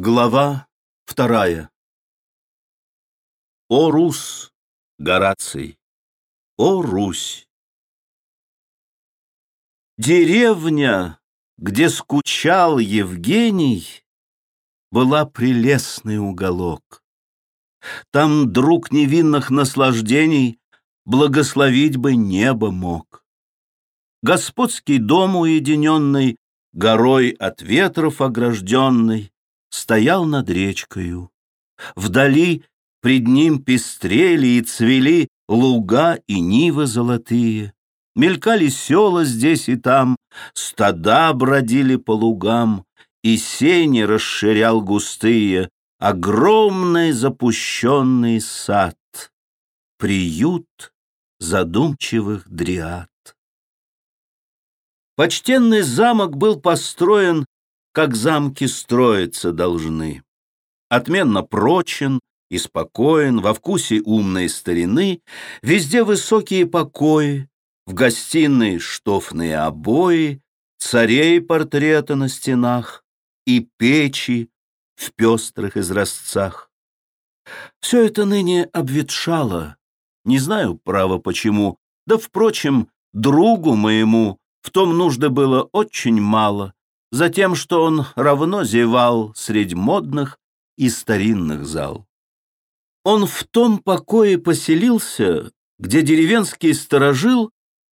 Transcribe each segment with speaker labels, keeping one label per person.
Speaker 1: Глава вторая О, Рус, Гораций, о, Русь! Деревня, где скучал Евгений, Была прелестный уголок. Там друг невинных наслаждений Благословить бы небо мог. Господский дом уединенный, Горой от ветров огражденный, стоял над речкою. Вдали пред ним пестрели и цвели луга и нивы золотые. Мелькали села здесь и там, стада бродили по лугам, и сени расширял густые, огромный запущенный сад, приют задумчивых дриад. Почтенный замок был построен как замки строиться должны. Отменно прочен и спокоен, во вкусе умной старины, везде высокие покои, в гостиной штофные обои, царей портреты на стенах и печи в пестрых изразцах. Все это ныне обветшало, не знаю, право, почему, да, впрочем, другу моему в том нужды было очень мало, Затем, что он равно зевал средь модных и старинных зал. Он в том покое поселился, где деревенский сторожил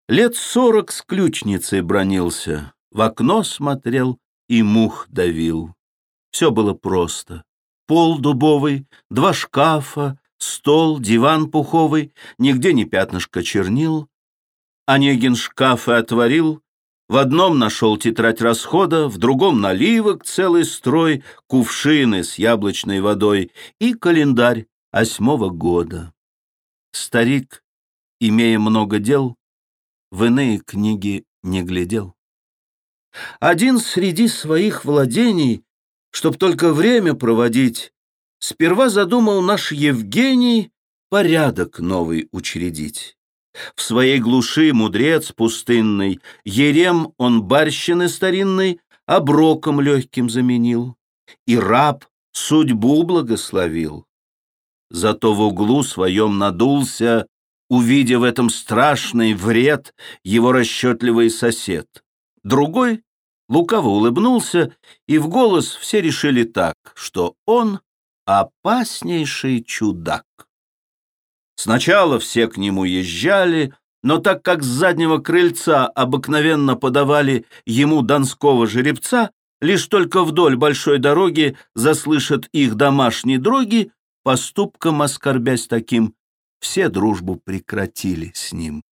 Speaker 1: лет сорок с ключницей бронился, в окно смотрел и мух давил. Все было просто. Пол дубовый, два шкафа, стол, диван пуховый, нигде не пятнышко чернил. Онегин шкафы отворил, в одном нашел тетрадь расхода, в другом наливок целый строй, кувшины с яблочной водой и календарь восьмого года. Старик, имея много дел, в иные книги не глядел. Один среди своих владений, чтоб только время проводить, сперва задумал наш Евгений порядок новый учредить. В своей глуши мудрец пустынный, Ерем он барщины старинной Оброком легким заменил, И раб судьбу благословил. Зато в углу своем надулся, Увидев в этом страшный вред Его расчетливый сосед. Другой лукаво улыбнулся, И в голос все решили так, Что он опаснейший чудак. Сначала все к нему езжали, но так как с заднего крыльца обыкновенно подавали ему донского жеребца, лишь только вдоль большой дороги заслышат их домашние дроги, поступком оскорбясь таким, все дружбу прекратили с ним.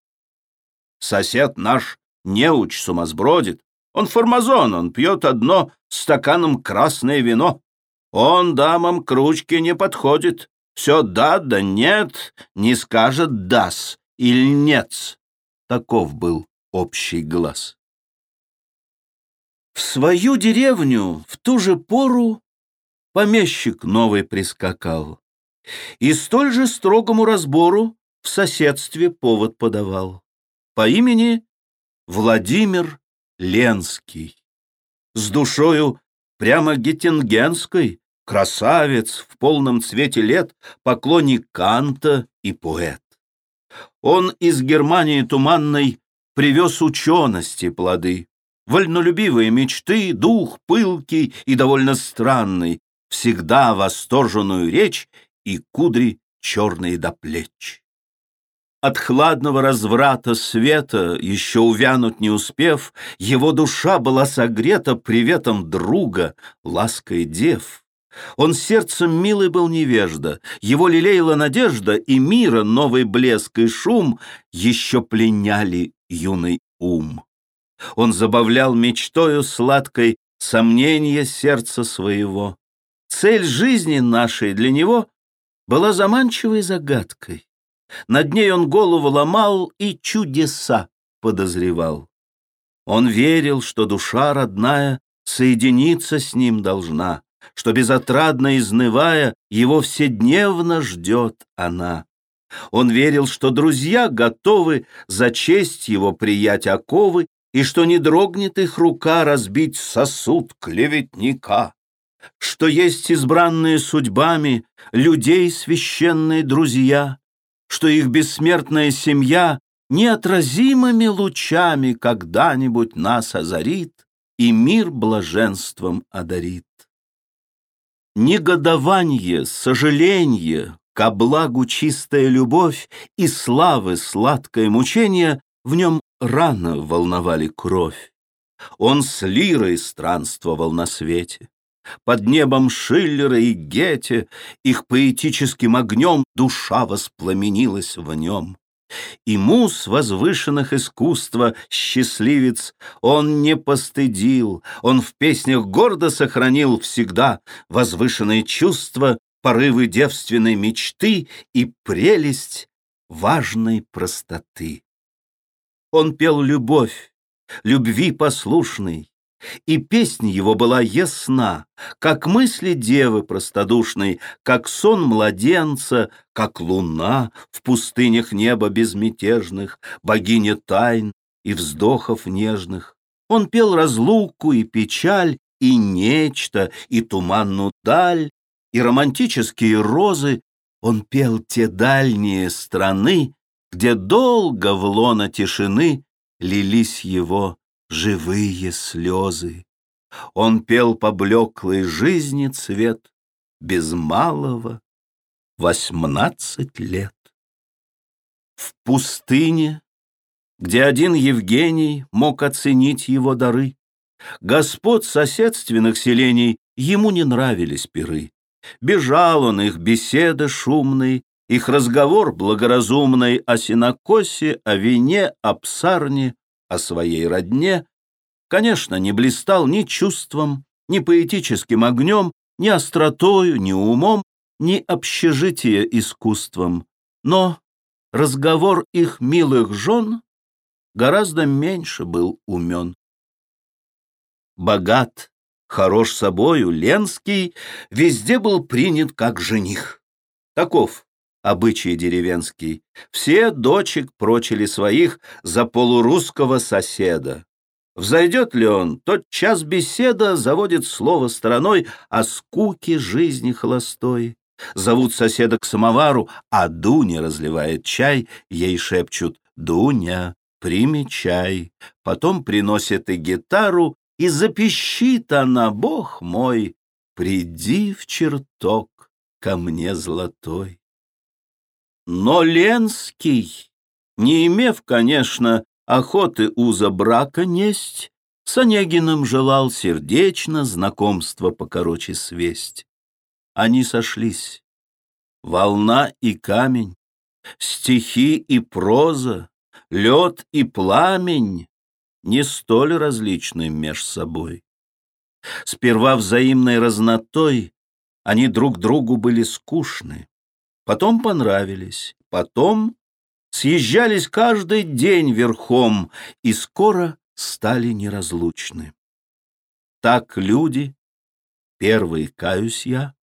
Speaker 1: Сосед наш неуч сумасбродит, он формазон, он пьет одно стаканом красное вино. Он дамам к ручке не подходит, все да да нет, не скажет дас или нет. Таков был общий глаз. В свою деревню в ту же пору помещик новый прискакал и столь же строгому разбору в соседстве повод подавал. По имени Владимир Ленский. С душою прямо геттингенской, красавец в полном цвете лет, поклонник Канта и поэт. Он из Германии туманной привез учености плоды, вольнолюбивые мечты, дух пылкий и довольно странный, всегда восторженную речь и кудри черные до плеч. От хладного разврата света, еще увянуть не успев, его душа была согрета приветом друга, лаской дев. Он сердцем милый был невежда, его лелеяла надежда, и мира новый блеск и шум еще пленяли юный ум. Он забавлял мечтою сладкой сомнения сердца своего. Цель жизни нашей для него была заманчивой загадкой. Над ней он голову ломал и чудеса подозревал. Он верил, что душа родная соединиться с ним должна, что, безотрадно изнывая, его вседневно ждет она. Он верил, что друзья готовы за честь его приять оковы и что не дрогнет их рука разбить сосуд клеветника. что есть избранные судьбами людей священные друзья, что их бессмертная семья неотразимыми лучами когда-нибудь нас озарит и мир блаженством одарит. Негодование, сожаление, ко благу чистая любовь и славы сладкое мучение в нем рано волновали кровь. Он с лирой странствовал на свете. Под небом Шиллера и Гете Их поэтическим огнем Душа воспламенилась в нем. И мус возвышенных искусства, счастливец, он не постыдил, он в песнях гордо сохранил всегда возвышенные чувства, порывы девственной мечты и прелесть важной простоты. Он пел любовь, любви послушный, и песня его была ясна, как мысли девы простодушной, как сон младенца, как луна в пустынях неба безмятежных, богиня тайн и вздохов нежных. Он пел разлуку и печаль, и нечто, и туманную даль, и романтические розы. Он пел те дальние страны, где долго в лона тишины лились его живые слезы. Он пел поблеклой жизни цвет без малого восемнадцать лет. В пустыне, где один Евгений мог оценить его дары, господ соседственных селений ему не нравились пиры. Бежал он их беседы шумной, их разговор благоразумный о синокосе, о вине, о псарне, о своей родне, конечно, не блистал ни чувством, ни поэтическим огнем, ни остротою, ни умом, ни общежитие искусством, но разговор их милых жен гораздо меньше был умен. Богат, хорош собою, Ленский везде был принят как жених. Таков обычай деревенский. Все дочек прочили своих за полурусского соседа. Взойдет ли он, тот час беседа заводит слово стороной о скуке жизни холостой. Зовут соседа к самовару, а Дуня разливает чай, ей шепчут «Дуня, прими чай». Потом приносит и гитару, и запищит она, Бог мой, «Приди в чертог ко мне золотой». Но Ленский, не имев, конечно, охоты уза брака несть, с Онегиным желал сердечно знакомство покороче свесть. Они сошлись. Волна и камень, стихи и проза, лед и пламень не столь различны меж собой. Сперва взаимной разнотой они друг другу были скучны, потом понравились, потом съезжались каждый день верхом и скоро стали неразлучны. Так люди, первый каюсь я,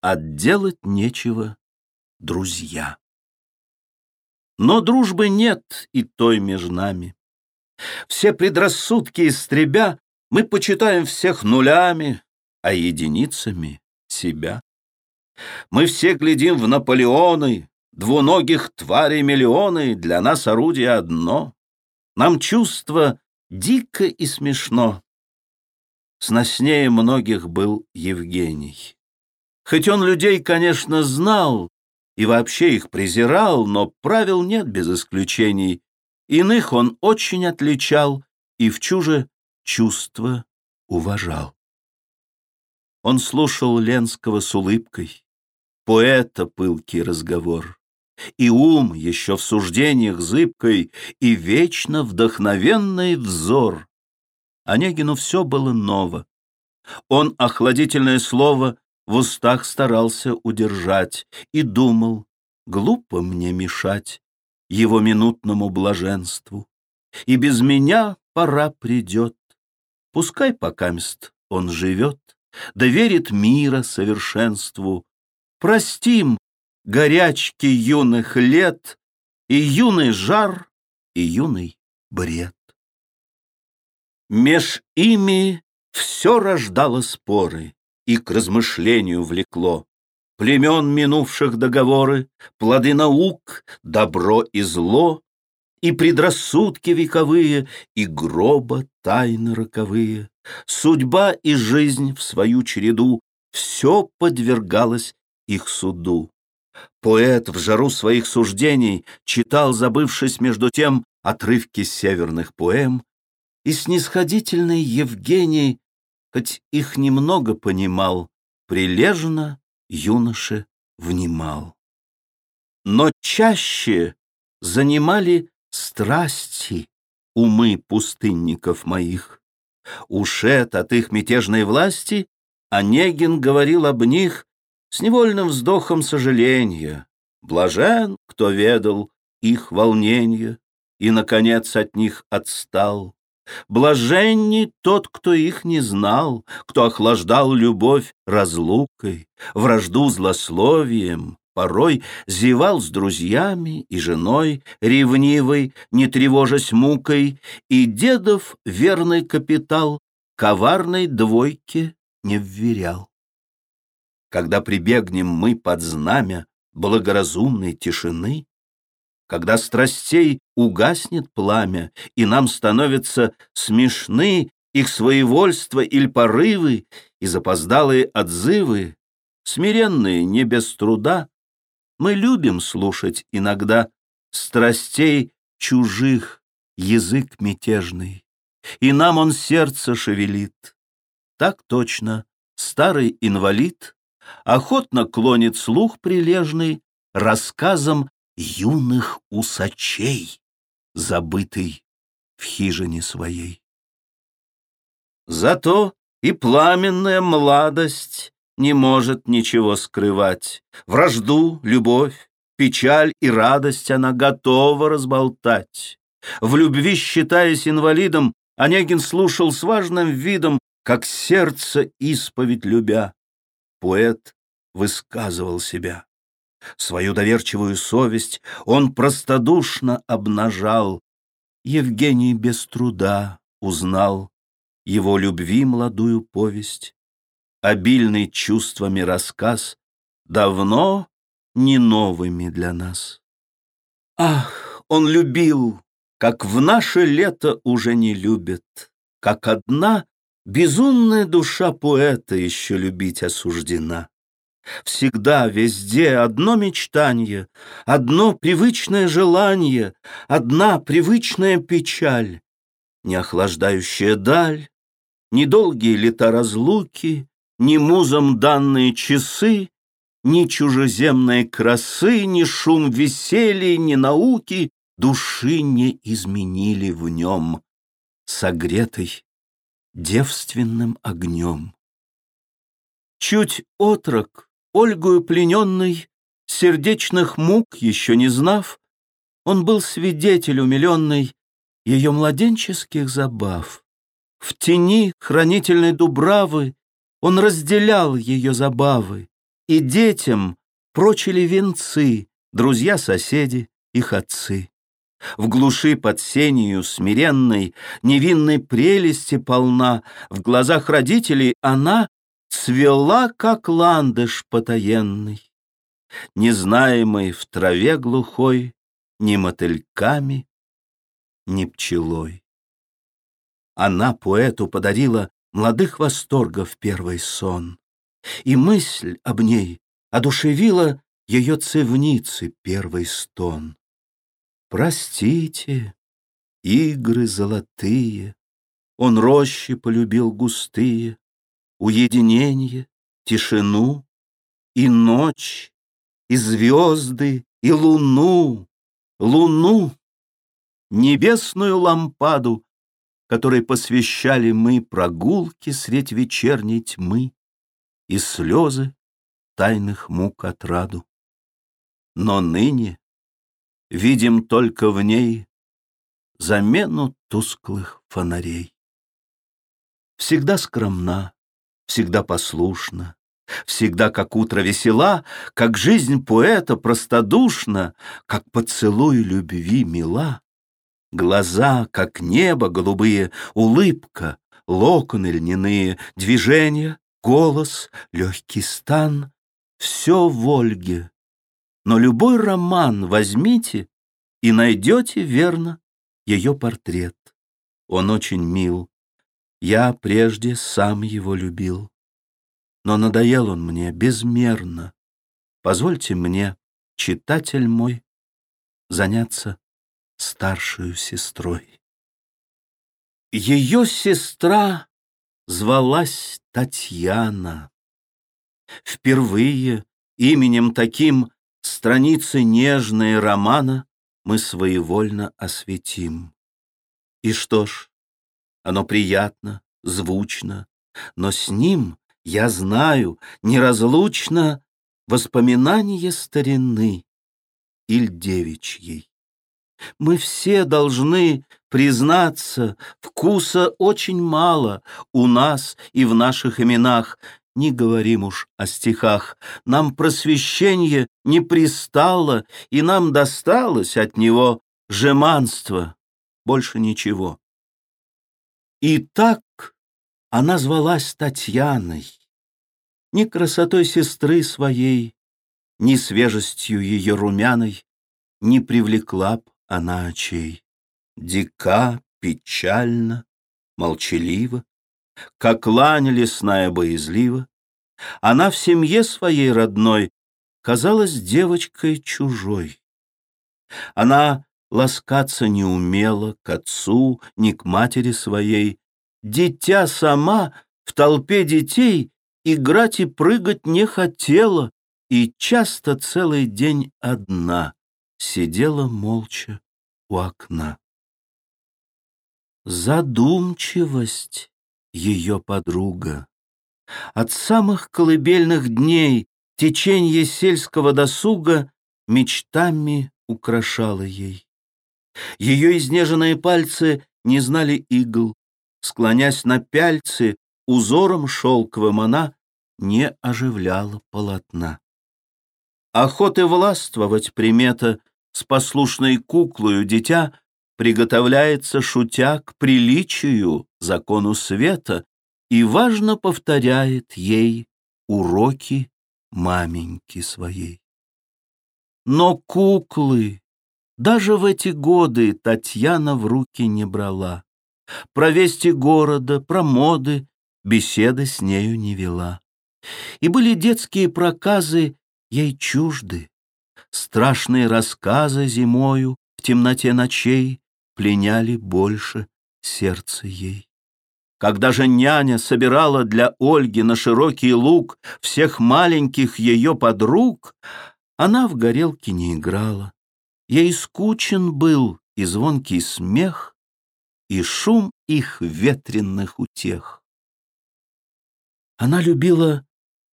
Speaker 1: отделать нечего, друзья. Но дружбы нет и той между нами. Все предрассудки истребя, мы почитаем всех нулями, а единицами себя. Мы все глядим в Наполеоны, двуногих тварей миллионы, для нас орудие одно. Нам чувство дико и смешно. Сноснее многих был Евгений. Хоть он людей, конечно, знал и вообще их презирал, но правил нет без исключений. Иных он очень отличал и в чуже чувства уважал. Он слушал Ленского с улыбкой, поэта пылкий разговор, и ум еще в суждениях зыбкой, и вечно вдохновенный взор. Онегину все было ново. Он охладительное слово в устах старался удержать и думал, глупо мне мешать его минутному блаженству, и без меня пора придет. Пускай покамест он живет, доверит мира совершенству, Простим горячки юных лет И юный жар, и юный бред. Меж ими все рождало споры, и к размышлению влекло. Племен минувших договоры, плоды наук, добро и зло, и предрассудки вековые, и гроба тайны роковые, судьба и жизнь в свою череду, все подвергалось их суду. Поэт в жару своих суждений читал, забывшись между тем, отрывки северных поэм, и снисходительный Евгений, хоть их немного понимал, прилежно юноше внимал. Но чаще занимали страсти умы пустынников моих. Ушед от их мятежной власти, Онегин говорил об них с невольным вздохом сожаления. Блажен, кто ведал их волнение и, наконец, от них отстал. Блаженней тот, кто их не знал, кто охлаждал любовь разлукой, вражду злословием, порой зевал с друзьями и женой ревнивой, не тревожась мукой, и дедов верный капитал коварной двойке не вверял. Когда прибегнем мы под знамя благоразумной тишины, когда страстей угаснет пламя, и нам становятся смешны их своевольство или порывы и запоздалые отзывы, смиренные не без труда, мы любим слушать иногда страстей чужих язык мятежный, и нам он сердце шевелит. Так точно старый инвалид охотно клонит слух прилежный рассказом юных усачей, забытый в хижине своей. Зато и пламенная младость не может ничего скрывать. Вражду, любовь, печаль и радость она готова разболтать. В любви, считаясь инвалидом, Онегин слушал с важным видом, как сердце исповедь любя. Поэт высказывал себя. Свою доверчивую совесть он простодушно обнажал. Евгений без труда узнал его любви молодую повесть. Обильный чувствами рассказ давно не новыми для нас. Ах, он любил, как в наше лето уже не любят, как одна безумная душа поэта еще любить осуждена. Всегда, везде одно мечтание, одно привычное желание, одна привычная печаль, не охлаждающая даль, недолгие лета разлуки, ни музам данные часы, ни чужеземной красы, ни шум веселья, ни науки души не изменили в нем, согретой девственным огнем. Чуть отрок Ольгою плененный, сердечных мук еще не знав, он был свидетель умиленный ее младенческих забав. В тени хранительной дубравы он разделял ее забавы, и детям прочили венцы, друзья-соседи, их отцы. В глуши под сенью смиренной, невинной прелести полна, в глазах родителей она Цвела, как ландыш потаенный, Незнаемый в траве глухой Ни мотыльками, ни пчелой. Она поэту подарила Младых восторгов первый сон, И мысль об ней одушевила Ее цивницы первый стон. Простите, игры золотые, Он рощи полюбил густые, уединение, тишину, и ночь, и звезды, и луну, луну, небесную лампаду, которой посвящали мы прогулки средь вечерней тьмы и слезы тайных мук отраду. Но ныне видим только в ней замену тусклых фонарей. Всегда скромна, всегда послушна, всегда как утро весела, как жизнь поэта простодушна, как поцелуй любви мила. Глаза, как небо голубые, улыбка, локоны льняные, движения, голос, легкий стан — все в Ольге. Но любой роман возьмите и найдете, верно, ее портрет. Он очень мил. Я прежде сам его любил. Но надоел он мне безмерно. Позвольте мне, читатель мой, заняться старшую сестрой. Ее сестра звалась Татьяна. Впервые именем таким страницы нежные романа мы своевольно осветим. И что ж, оно приятно, звучно, но с ним, я знаю, неразлучно воспоминание старины иль девичьей. Мы все должны признаться, вкуса очень мало у нас и в наших именах, не говорим уж о стихах. Нам просвещение не пристало, и нам досталось от него жеманство, больше ничего. И так она звалась Татьяной, ни красотой сестры своей, ни свежестью ее румяной не привлекла б она очей. Дика, печально, молчаливо, как лань лесная боязлива, она в семье своей родной казалась девочкой чужой. Она ласкаться не умела к отцу, ни к матери своей. Дитя сама в толпе детей играть и прыгать не хотела, и часто целый день одна сидела молча у окна. Задумчивость ее подруга. От самых колыбельных дней течение сельского досуга мечтами украшало ей. Ее изнеженные пальцы не знали игл, склонясь на пяльцы, узором шелковым она не оживляла полотна. Охоты властвовать примета с послушной куклою дитя приготовляется, шутя, к приличию, закону света, и важно повторяет ей уроки маменьки своей. Но куклы даже в эти годы Татьяна в руки не брала. Про вести города, про моды беседы с нею не вела. И были детские проказы ей чужды. Страшные рассказы зимою в темноте ночей пленяли больше сердце ей. Когда же няня собирала для Ольги на широкий луг всех маленьких ее подруг, она в горелке не играла. Ей скучен был и звонкий смех, и шум их ветренных утех. Она любила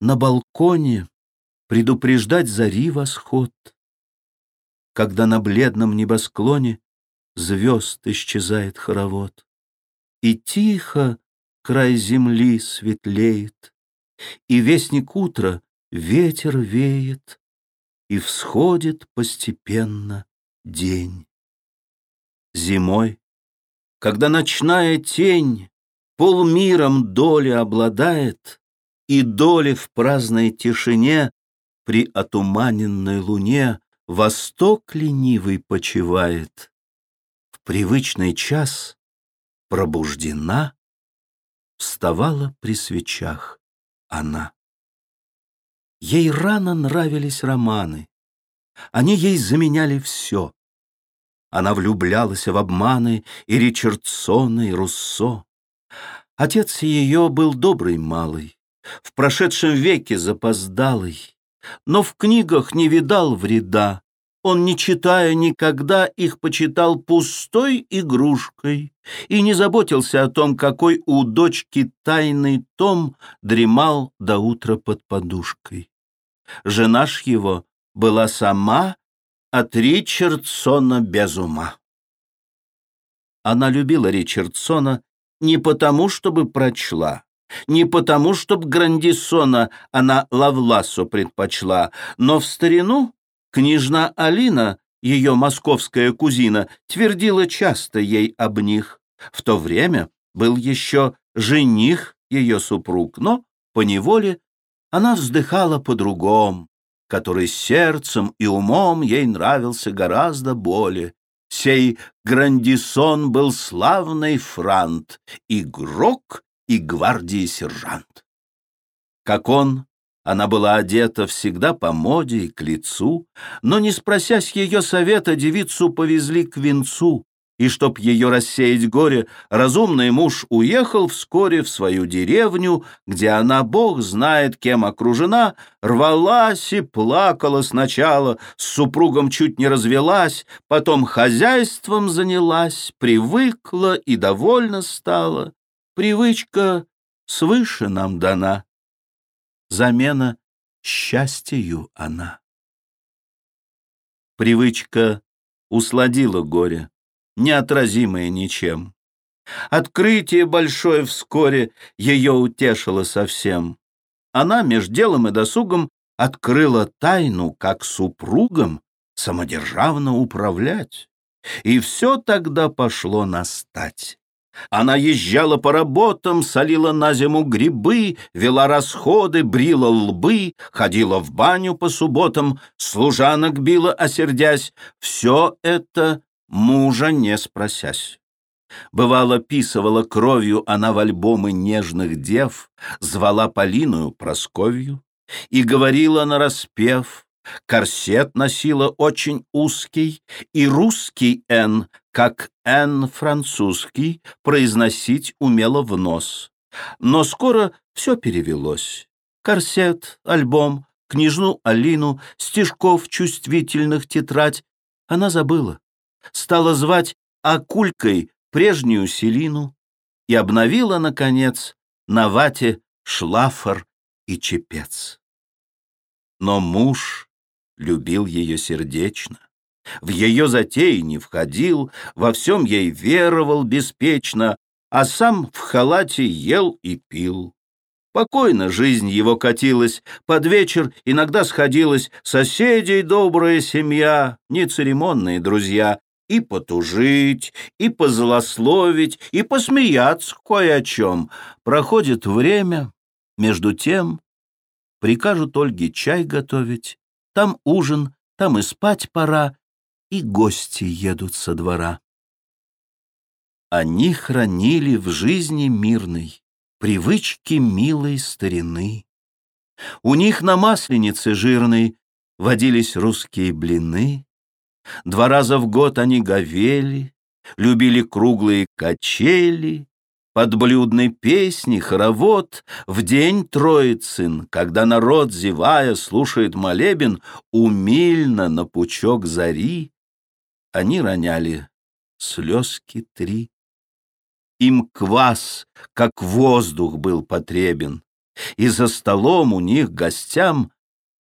Speaker 1: на балконе предупреждать зари восход, когда на бледном небосклоне звезд исчезает хоровод, и тихо край земли светлеет, и вестник утра ветер веет, и всходит постепенно день. Зимой, когда ночная тень полмиром доли обладает, и доли в праздной тишине при отуманенной луне восток ленивый почивает, в привычный час пробуждена, вставала при свечах она. Ей рано нравились романы. Они ей заменяли все. Она влюблялась в обманы и Ричардсона, и Руссо. Отец ее был добрый малый, в прошедшем веке запоздалый, но в книгах не видал вреда. Он, не читая никогда, их почитал пустой игрушкой и не заботился о том, какой у дочки тайный том дремал до утра под подушкой. Жена ж его была сама от Ричардсона без ума. Она любила Ричардсона не потому, чтобы прочла, не потому, чтоб Грандисона она Лавласу предпочла, но в старину княжна Алина, ее московская кузина, твердила часто ей об них. В то время был еще жених ее супруг, но по неволе, она вздыхала по-другому, который сердцем и умом ей нравился гораздо более. Сей Грандисон был славный франт, игрок и гвардии сержант. Как он, она была одета всегда по моде и к лицу, но, не спросясь ее совета, девицу повезли к венцу, и, чтоб ее рассеять горе, разумный муж уехал вскоре в свою деревню, где она, бог знает, кем окружена, рвалась и плакала сначала, с супругом чуть не развелась, потом хозяйством занялась, привыкла и довольна стала. Привычка свыше нам дана, замена счастью она. Привычка усладила горе неотразимое ничем. Открытие большое вскоре ее утешило совсем. Она меж делом и досугом открыла тайну, как супругам самодержавно управлять. И все тогда пошло настать. Она езжала по работам, солила на зиму грибы, вела расходы, брила лбы, ходила в баню по субботам, служанок била, осердясь. Все это мужа не спросясь. Бывало, писывала кровью она в альбомы нежных дев, звала Полиную Просковью и говорила нараспев, корсет носила очень узкий, и русский «н», как «н» французский, произносить умела в нос. Но скоро все перевелось. Корсет, альбом, княжну Алину, стишков чувствительных тетрадь она забыла стала звать Акулькой прежнюю Селину и обновила, наконец, на вате шлафор и чепец. Но муж любил ее сердечно, в ее затеи не входил, во всем ей веровал беспечно, а сам в халате ел и пил. Покойно жизнь его катилась, под вечер иногда сходилась соседей добрая семья, нецеремонные друзья, и потужить, и позлословить, и посмеяться кое о чем. Проходит время, между тем прикажут Ольге чай готовить, там ужин, там и спать пора, и гости едут со двора. Они хранили в жизни мирной привычки милой старины. У них на масленице жирной водились русские блины, Два раза в год они говели, любили круглые качели, под блюдной песни хоровод в день Троицын, когда народ, зевая, слушает молебен, умильно на пучок зари, они роняли слезки три. Им квас, как воздух, был потребен, и за столом у них гостям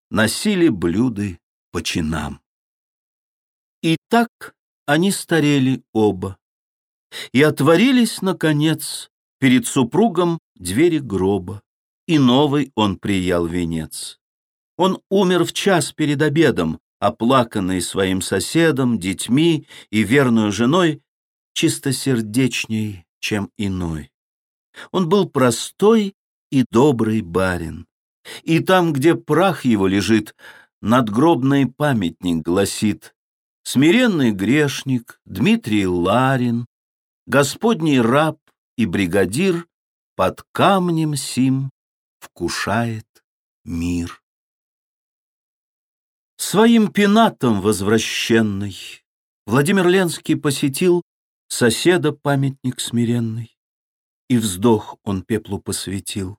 Speaker 1: носили блюды по чинам. И так они старели оба. И отворились, наконец, перед супругом двери гроба, и новый он приял венец. Он умер в час перед обедом, оплаканный своим соседом, детьми и верную женой, чистосердечней, чем иной. Он был простой и добрый барин. И там, где прах его лежит, надгробный памятник гласит смиренный грешник Дмитрий Ларин, Господний раб и бригадир под камнем сим вкушает мир. Своим пенатом возвращенный Владимир Ленский посетил соседа памятник смиренный, и вздох он пеплу посвятил.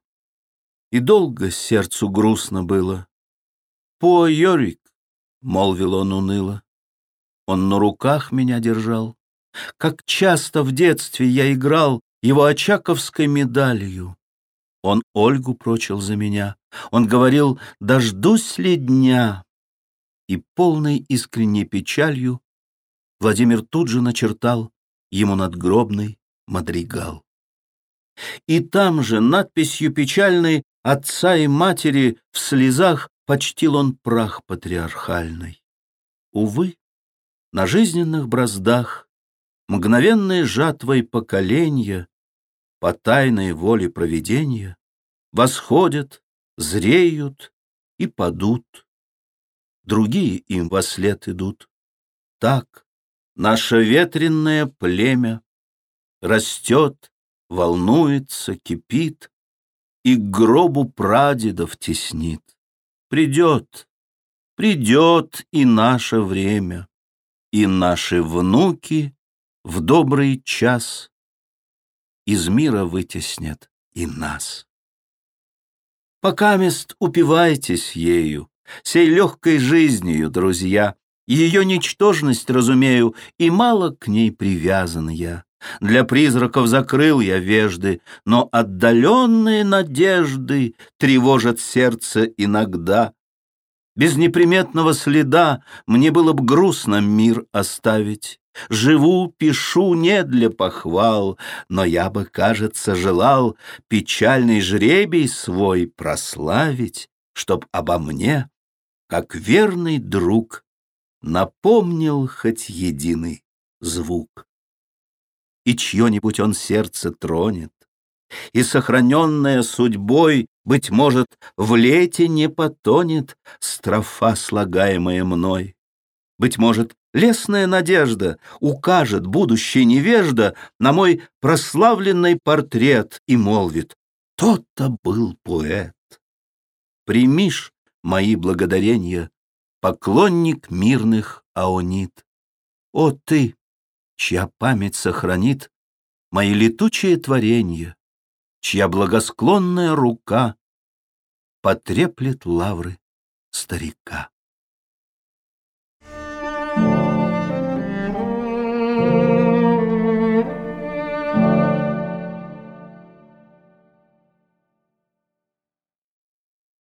Speaker 1: И долго сердцу грустно было. «По, Йорик!» — молвил он уныло. Он на руках меня держал. Как часто в детстве я играл его очаковской медалью. Он Ольгу прочил за меня. Он говорил, дождусь ли дня. И полной искренней печалью Владимир тут же начертал ему надгробный мадригал. И там же надписью печальной отца и матери в слезах почтил он прах патриархальный. Увы, на жизненных браздах, мгновенной жатвой поколенья, по тайной воле провидения, Восходят, зреют и падут. Другие им во след идут. Так наше ветренное племя Растет, волнуется, кипит И к гробу прадедов теснит. Придет, придет и наше время, И наши внуки в добрый час Из мира вытеснят и нас. Пока мест упивайтесь ею, Сей легкой жизнью, друзья, Ее ничтожность разумею, И мало к ней привязан я. Для призраков закрыл я вежды, Но отдаленные надежды Тревожат сердце иногда. Без неприметного следа Мне было б грустно мир оставить. Живу, пишу не для похвал, Но я бы, кажется, желал Печальный жребий свой прославить, Чтоб обо мне, как верный друг, Напомнил хоть единый звук и чье-нибудь он сердце тронет, и сохраненная судьбой, быть может, в лете не потонет строфа, слагаемая мной. Быть может, лесная надежда укажет будущий невежда на мой прославленный портрет и молвит «Тот-то был поэт». Примишь мои благодарения, поклонник мирных аонит. О ты, чья память сохранит мои летучие творения, чья благосклонная рука потреплет лавры старика.